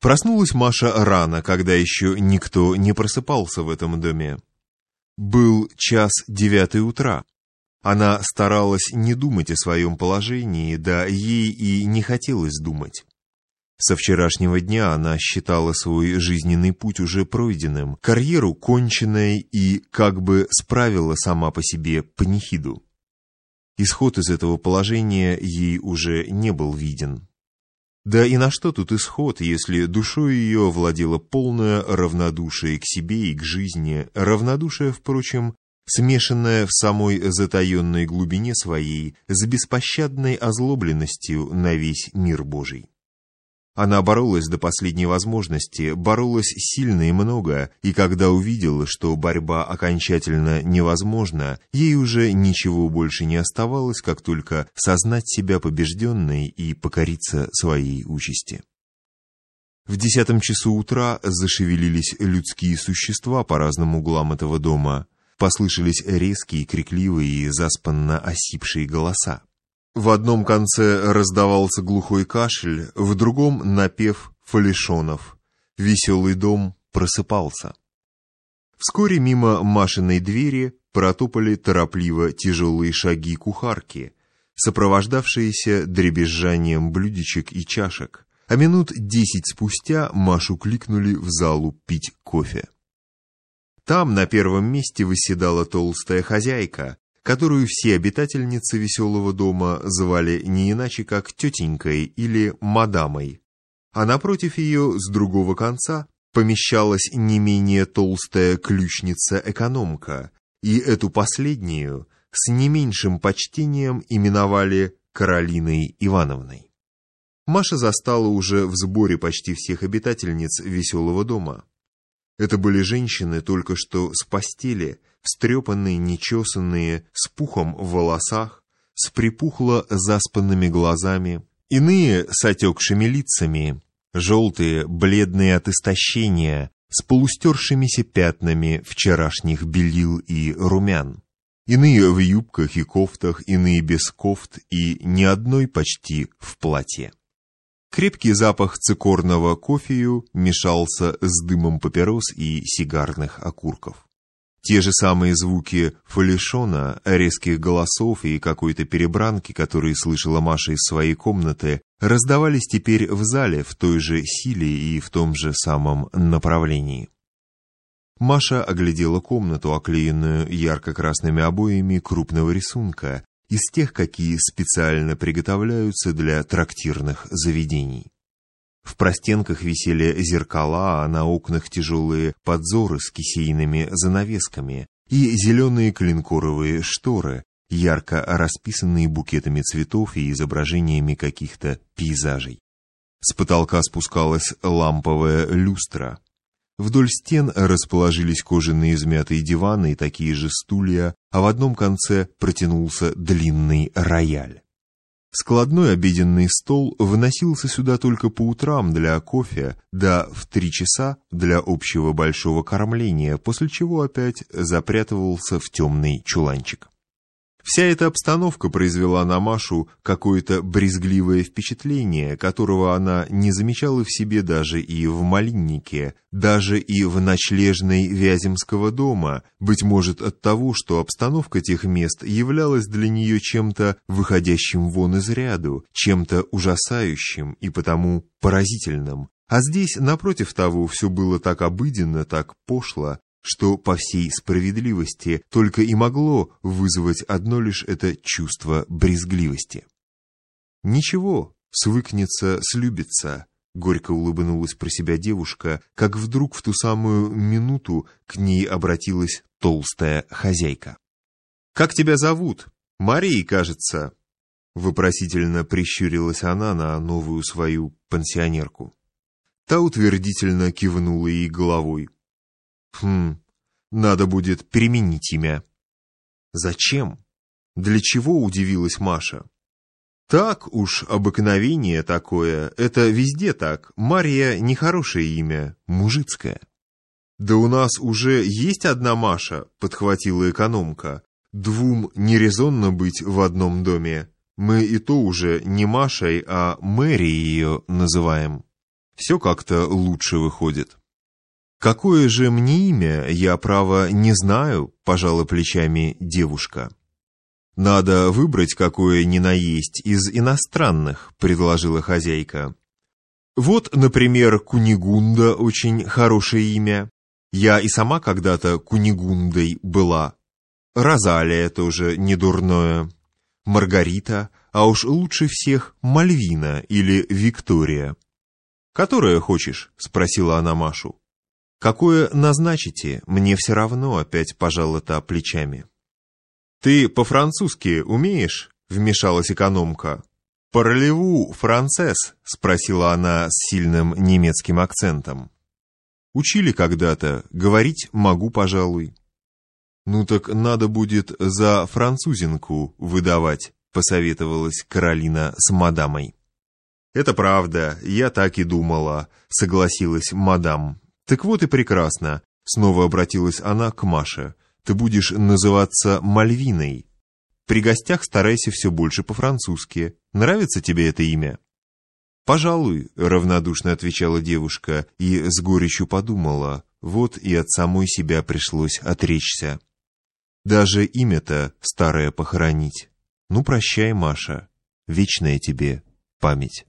Проснулась Маша рано, когда еще никто не просыпался в этом доме. Был час девятый утра. Она старалась не думать о своем положении, да ей и не хотелось думать. Со вчерашнего дня она считала свой жизненный путь уже пройденным, карьеру конченной и как бы справила сама по себе панихиду. Исход из этого положения ей уже не был виден. Да и на что тут исход, если душой ее владело полное равнодушие к себе и к жизни, равнодушие, впрочем, смешанное в самой затаенной глубине своей с беспощадной озлобленностью на весь мир Божий. Она боролась до последней возможности, боролась сильно и много, и когда увидела, что борьба окончательно невозможна, ей уже ничего больше не оставалось, как только сознать себя побежденной и покориться своей участи. В десятом часу утра зашевелились людские существа по разным углам этого дома. Послышались резкие, крикливые и заспанно осипшие голоса. В одном конце раздавался глухой кашель, в другом — напев фалишонов. Веселый дом просыпался. Вскоре мимо Машиной двери протопали торопливо тяжелые шаги кухарки, сопровождавшиеся дребезжанием блюдечек и чашек, а минут десять спустя Машу кликнули в залу пить кофе. Там на первом месте выседала толстая хозяйка, которую все обитательницы веселого дома звали не иначе как тетенькой или мадамой, а напротив ее с другого конца помещалась не менее толстая ключница-экономка, и эту последнюю с не меньшим почтением именовали Каролиной Ивановной. Маша застала уже в сборе почти всех обитательниц веселого дома. Это были женщины только что с постели, встрепанные, нечесанные, с пухом в волосах, с припухло заспанными глазами, иные с отекшими лицами, желтые, бледные от истощения, с полустершимися пятнами вчерашних белил и румян. Иные в юбках и кофтах, иные без кофт и ни одной почти в платье. Крепкий запах цикорного кофею мешался с дымом папирос и сигарных окурков. Те же самые звуки фалишона, резких голосов и какой-то перебранки, которые слышала Маша из своей комнаты, раздавались теперь в зале в той же силе и в том же самом направлении. Маша оглядела комнату, оклеенную ярко-красными обоями крупного рисунка, из тех, какие специально приготовляются для трактирных заведений. В простенках висели зеркала, а на окнах тяжелые подзоры с кисейными занавесками и зеленые клинкоровые шторы, ярко расписанные букетами цветов и изображениями каких-то пейзажей. С потолка спускалась ламповая люстра. Вдоль стен расположились кожаные измятые диваны и такие же стулья, а в одном конце протянулся длинный рояль. Складной обеденный стол выносился сюда только по утрам для кофе, да в три часа для общего большого кормления, после чего опять запрятывался в темный чуланчик. Вся эта обстановка произвела на Машу какое-то брезгливое впечатление, которого она не замечала в себе даже и в Малиннике, даже и в ночлежной Вяземского дома, быть может от того, что обстановка тех мест являлась для нее чем-то выходящим вон из ряду, чем-то ужасающим и потому поразительным. А здесь, напротив того, все было так обыденно, так пошло, что по всей справедливости только и могло вызвать одно лишь это чувство брезгливости. «Ничего, свыкнется, слюбится», — горько улыбнулась про себя девушка, как вдруг в ту самую минуту к ней обратилась толстая хозяйка. «Как тебя зовут? Марией, кажется?» Вопросительно прищурилась она на новую свою пансионерку. Та утвердительно кивнула ей головой. Хм, надо будет переменить имя. Зачем? Для чего, удивилась Маша. Так уж обыкновение такое, это везде так. Мария нехорошее имя, мужицкое. Да у нас уже есть одна Маша, подхватила экономка. Двум нерезонно быть в одном доме. Мы и то уже не Машей, а Мэри ее называем. Все как-то лучше выходит. «Какое же мне имя, я, право, не знаю», — пожала плечами девушка. «Надо выбрать какое ни наесть из иностранных», — предложила хозяйка. «Вот, например, Кунигунда — очень хорошее имя. Я и сама когда-то Кунигундой была. Розалия тоже недурное. Маргарита, а уж лучше всех Мальвина или Виктория». «Которое хочешь?» — спросила она Машу. «Какое назначите? Мне все равно», — опять пожала та плечами. «Ты по-французски умеешь?» — вмешалась экономка. «Паролеву, францез?» — спросила она с сильным немецким акцентом. «Учили когда-то, говорить могу, пожалуй». «Ну так надо будет за французинку выдавать», — посоветовалась Каролина с мадамой. «Это правда, я так и думала», — согласилась мадам. «Так вот и прекрасно», — снова обратилась она к Маше. «Ты будешь называться Мальвиной. При гостях старайся все больше по-французски. Нравится тебе это имя?» «Пожалуй», — равнодушно отвечала девушка и с горечью подумала, вот и от самой себя пришлось отречься. Даже имя-то старое похоронить. Ну, прощай, Маша, вечная тебе память.